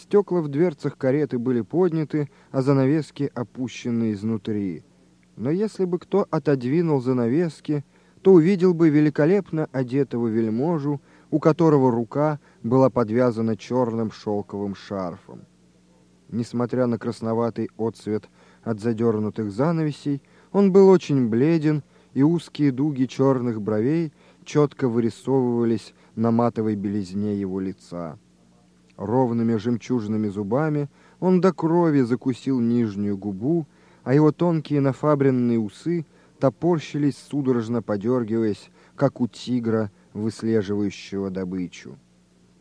Стекла в дверцах кареты были подняты, а занавески опущены изнутри. Но если бы кто отодвинул занавески, то увидел бы великолепно одетого вельможу, у которого рука была подвязана черным шелковым шарфом. Несмотря на красноватый отцвет от задернутых занавесей, он был очень бледен, и узкие дуги черных бровей четко вырисовывались на матовой белизне его лица. Ровными жемчужными зубами он до крови закусил нижнюю губу, а его тонкие нафабренные усы топорщились, судорожно подергиваясь, как у тигра, выслеживающего добычу.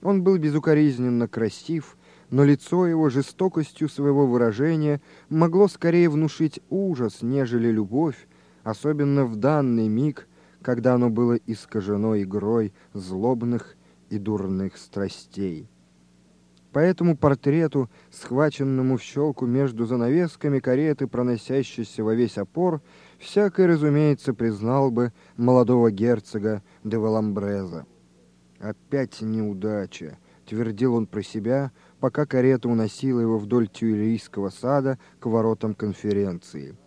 Он был безукоризненно красив, но лицо его жестокостью своего выражения могло скорее внушить ужас, нежели любовь, особенно в данный миг, когда оно было искажено игрой злобных и дурных страстей. По этому портрету, схваченному в щелку между занавесками кареты, проносящейся во весь опор, всякий, разумеется, признал бы молодого герцога де Валамбреза. «Опять неудача», — твердил он про себя, пока карета уносила его вдоль Тюильрийского сада к воротам конференции.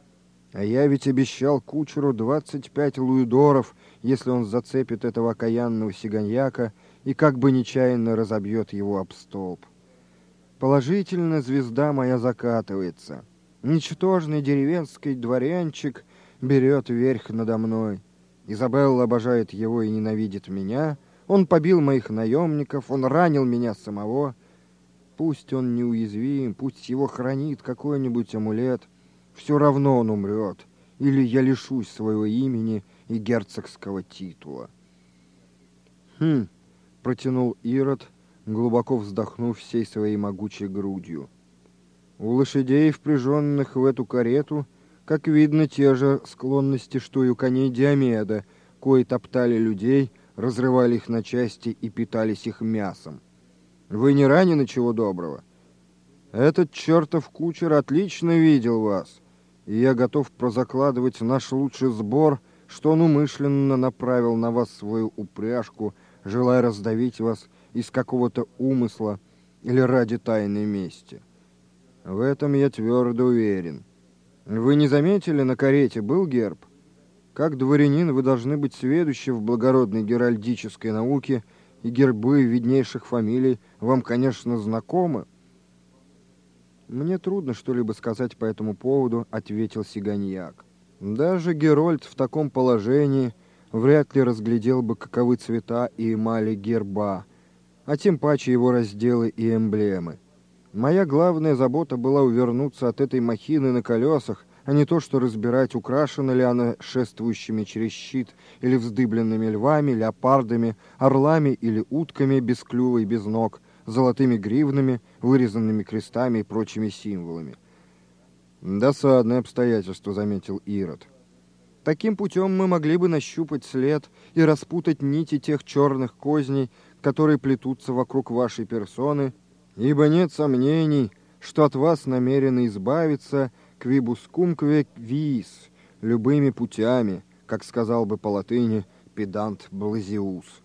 А я ведь обещал кучеру 25 луидоров, если он зацепит этого окаянного сиганьяка и как бы нечаянно разобьет его об столб. Положительно звезда моя закатывается. Ничтожный деревенский дворянчик берет верх надо мной. Изабелла обожает его и ненавидит меня. Он побил моих наемников, он ранил меня самого. Пусть он неуязвим, пусть его хранит какой-нибудь амулет, все равно он умрет, или я лишусь своего имени и герцогского титула. «Хм», — протянул Ирод, глубоко вздохнув всей своей могучей грудью. «У лошадей, впряженных в эту карету, как видно, те же склонности, что и у коней Диомеда, кои топтали людей, разрывали их на части и питались их мясом. Вы не ранены чего доброго? Этот чертов кучер отлично видел вас и я готов прозакладывать наш лучший сбор, что он умышленно направил на вас свою упряжку, желая раздавить вас из какого-то умысла или ради тайной мести. В этом я твердо уверен. Вы не заметили, на карете был герб? Как дворянин вы должны быть сведущи в благородной геральдической науке, и гербы виднейших фамилий вам, конечно, знакомы, «Мне трудно что-либо сказать по этому поводу», — ответил Сиганьяк. «Даже Герольд в таком положении вряд ли разглядел бы, каковы цвета и эмали герба, а тем паче его разделы и эмблемы. Моя главная забота была увернуться от этой махины на колесах, а не то, что разбирать, украшена ли она шествующими через щит или вздыбленными львами, леопардами, орлами или утками без клюва и без ног — золотыми гривнами, вырезанными крестами и прочими символами. «Досадное обстоятельство», — заметил Ирод. «Таким путем мы могли бы нащупать след и распутать нити тех черных козней, которые плетутся вокруг вашей персоны, ибо нет сомнений, что от вас намерены избавиться квибускумкве вис любыми путями, как сказал бы по латыни педант Блазиус.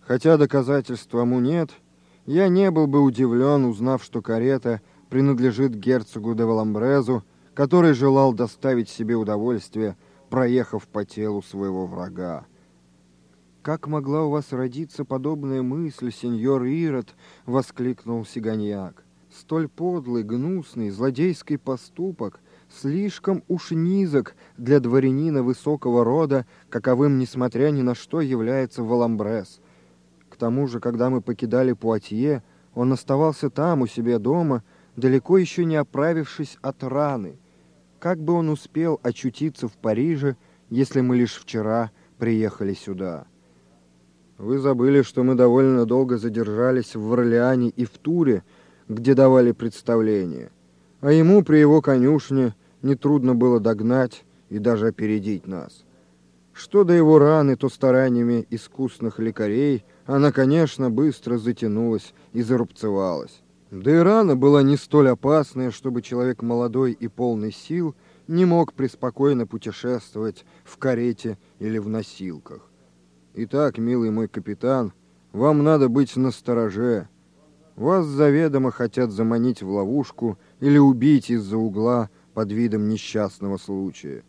Хотя доказательств тому нет — я не был бы удивлен, узнав, что карета принадлежит герцогу де Валамбрезу, который желал доставить себе удовольствие, проехав по телу своего врага. «Как могла у вас родиться подобная мысль, сеньор Ирод?» — воскликнул Сиганьяк. «Столь подлый, гнусный, злодейский поступок слишком уж низок для дворянина высокого рода, каковым, несмотря ни на что, является Валамбрез тому же, когда мы покидали Пуатье, он оставался там, у себя дома, далеко еще не оправившись от раны. Как бы он успел очутиться в Париже, если мы лишь вчера приехали сюда? Вы забыли, что мы довольно долго задержались в Орлеане и в Туре, где давали представление. А ему при его конюшне нетрудно было догнать и даже опередить нас. Что до его раны, то стараниями искусных лекарей она, конечно, быстро затянулась и зарубцевалась. Да и рана была не столь опасная, чтобы человек молодой и полный сил не мог преспокойно путешествовать в карете или в носилках. Итак, милый мой капитан, вам надо быть настороже. Вас заведомо хотят заманить в ловушку или убить из-за угла под видом несчастного случая.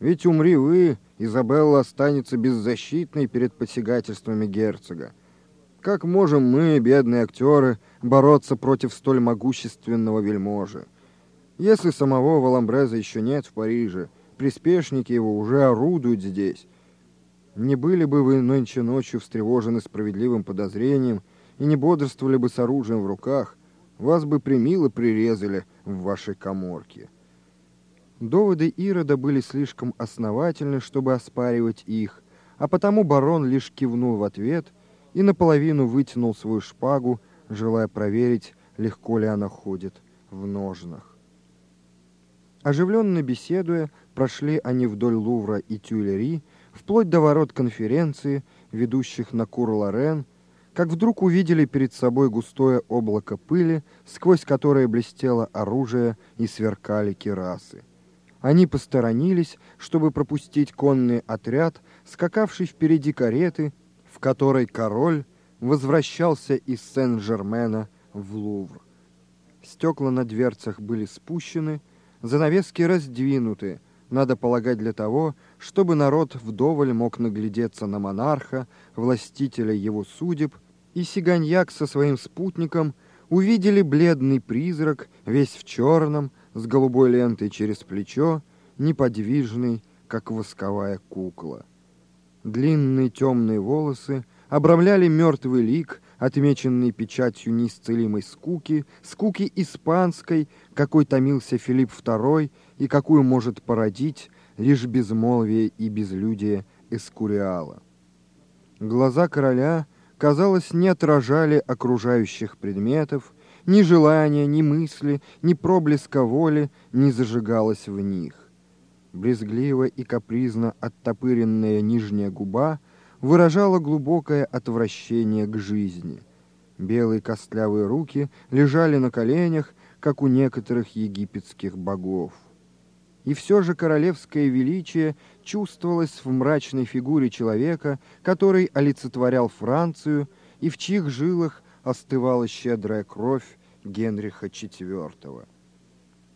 Ведь умри вы, Изабелла останется беззащитной перед посягательствами герцога. Как можем мы, бедные актеры, бороться против столь могущественного вельможи? Если самого Валамбреза еще нет в Париже, приспешники его уже орудуют здесь. Не были бы вы нынче ночью встревожены справедливым подозрением и не бодрствовали бы с оружием в руках, вас бы примило прирезали в вашей коморке». Доводы Ирода были слишком основательны, чтобы оспаривать их, а потому барон лишь кивнул в ответ и наполовину вытянул свою шпагу, желая проверить, легко ли она ходит в ножнах. Оживленно беседуя, прошли они вдоль Лувра и Тюильри, вплоть до ворот конференции, ведущих на Кур-Лорен, как вдруг увидели перед собой густое облако пыли, сквозь которое блестело оружие и сверкали керасы. Они посторонились, чтобы пропустить конный отряд, скакавший впереди кареты, в которой король возвращался из Сен-Жермена в Лувр. Стекла на дверцах были спущены, занавески раздвинуты, надо полагать для того, чтобы народ вдоволь мог наглядеться на монарха, властителя его судеб, и Сиганьяк со своим спутником увидели бледный призрак, весь в черном, с голубой лентой через плечо, неподвижный, как восковая кукла. Длинные темные волосы обрамляли мертвый лик, отмеченный печатью неисцелимой скуки, скуки испанской, какой томился Филипп II и какую может породить лишь безмолвие и безлюдие Эскуриала. Глаза короля, казалось, не отражали окружающих предметов, ни желания, ни мысли, ни проблеска воли не зажигалось в них. Брезгливо и капризно оттопыренная нижняя губа выражала глубокое отвращение к жизни. Белые костлявые руки лежали на коленях, как у некоторых египетских богов. И все же королевское величие чувствовалось в мрачной фигуре человека, который олицетворял Францию и в чьих жилах остывала щедрая кровь Генриха IV.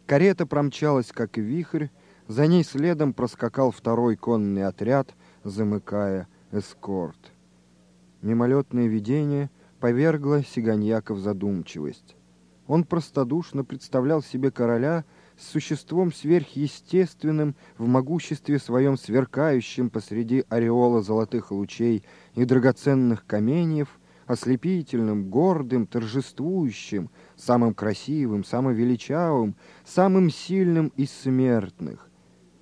Карета промчалась, как вихрь, за ней следом проскакал второй конный отряд, замыкая эскорт. Мимолетное видение повергло Сиганьяка в задумчивость. Он простодушно представлял себе короля с существом сверхъестественным в могуществе своем сверкающим посреди ореола золотых лучей и драгоценных каменьев – ослепительным, гордым, торжествующим, самым красивым, самым величавым, самым сильным из смертных.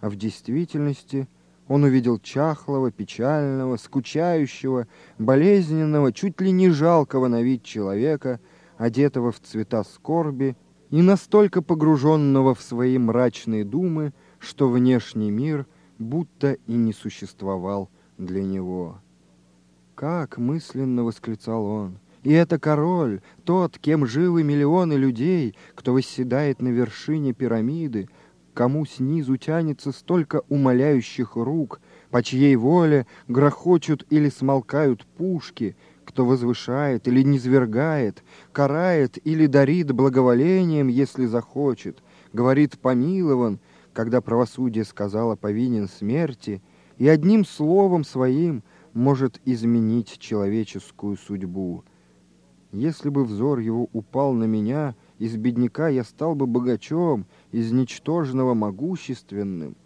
А в действительности он увидел чахлого, печального, скучающего, болезненного, чуть ли не жалкого на вид человека, одетого в цвета скорби и настолько погруженного в свои мрачные думы, что внешний мир будто и не существовал для него. Как мысленно восклицал он. И это король, тот, кем живы миллионы людей, кто восседает на вершине пирамиды, кому снизу тянется столько умоляющих рук, по чьей воле грохочут или смолкают пушки, кто возвышает или низвергает, карает или дарит благоволением, если захочет, говорит «помилован», когда правосудие сказало «повинен смерти», и одним словом своим – может изменить человеческую судьбу. Если бы взор его упал на меня, из бедняка я стал бы богачом, из ничтожного могущественным.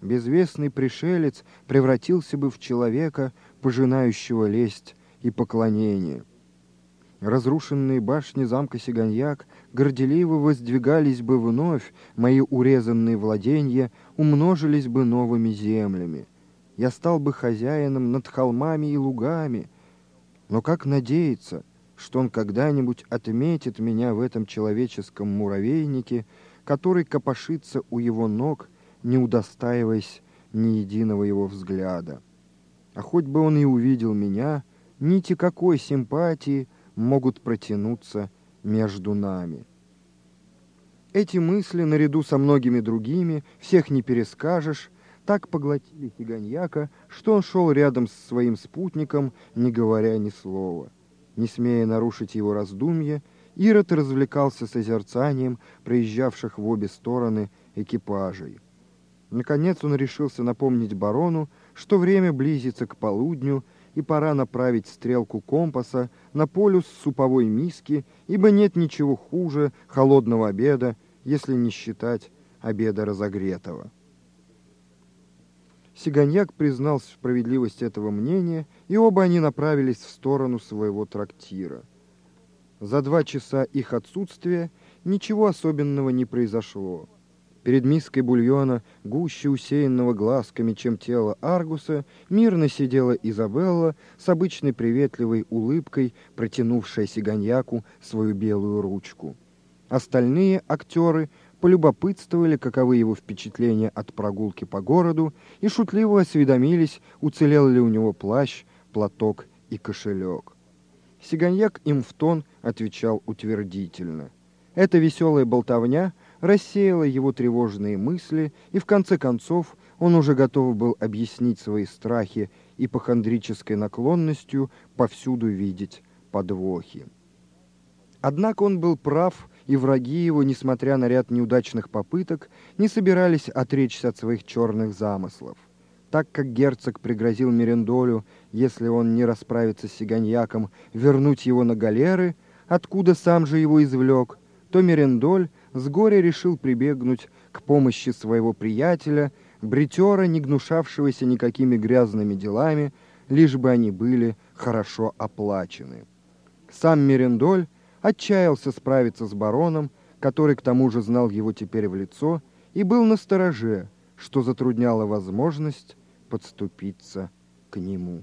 Безвестный пришелец превратился бы в человека, пожинающего лесть и поклонение. Разрушенные башни замка Сиганьяк горделиво воздвигались бы вновь, мои урезанные владения умножились бы новыми землями я стал бы хозяином над холмами и лугами. Но как надеяться, что он когда-нибудь отметит меня в этом человеческом муравейнике, который копошится у его ног, не удостаиваясь ни единого его взгляда? А хоть бы он и увидел меня, нити какой симпатии могут протянуться между нами. Эти мысли, наряду со многими другими, всех не перескажешь, так поглотили Сиганьяка, что он шел рядом с своим спутником, не говоря ни слова, не смея нарушить его раздумье Ирод развлекался созерцанием проезжавших в обе стороны экипажей. Наконец он решился напомнить барону, что время близится к полудню, и пора направить стрелку компаса на полюс суповой миски, ибо нет ничего хуже холодного обеда, если не считать обеда разогретого. Сиганьяк признал справедливость этого мнения, и оба они направились в сторону своего трактира. За два часа их отсутствия ничего особенного не произошло. Перед миской бульона, гуще усеянного глазками, чем тело Аргуса, мирно сидела Изабелла с обычной приветливой улыбкой, протянувшая сиганьяку свою белую ручку. Остальные актеры полюбопытствовали, каковы его впечатления от прогулки по городу, и шутливо осведомились, уцелел ли у него плащ, платок и кошелек. Сиганьяк им в тон отвечал утвердительно. Эта веселая болтовня рассеяла его тревожные мысли, и в конце концов он уже готов был объяснить свои страхи ипохондрической наклонностью повсюду видеть подвохи. Однако он был прав, и враги его, несмотря на ряд неудачных попыток, не собирались отречься от своих черных замыслов. Так как герцог пригрозил Мерендолю, если он не расправится с сиганьяком, вернуть его на галеры, откуда сам же его извлек, то Мерендоль с горя решил прибегнуть к помощи своего приятеля, бритера, не гнушавшегося никакими грязными делами, лишь бы они были хорошо оплачены. Сам Мерендоль отчаялся справиться с бароном, который к тому же знал его теперь в лицо, и был на стороже, что затрудняло возможность подступиться к нему.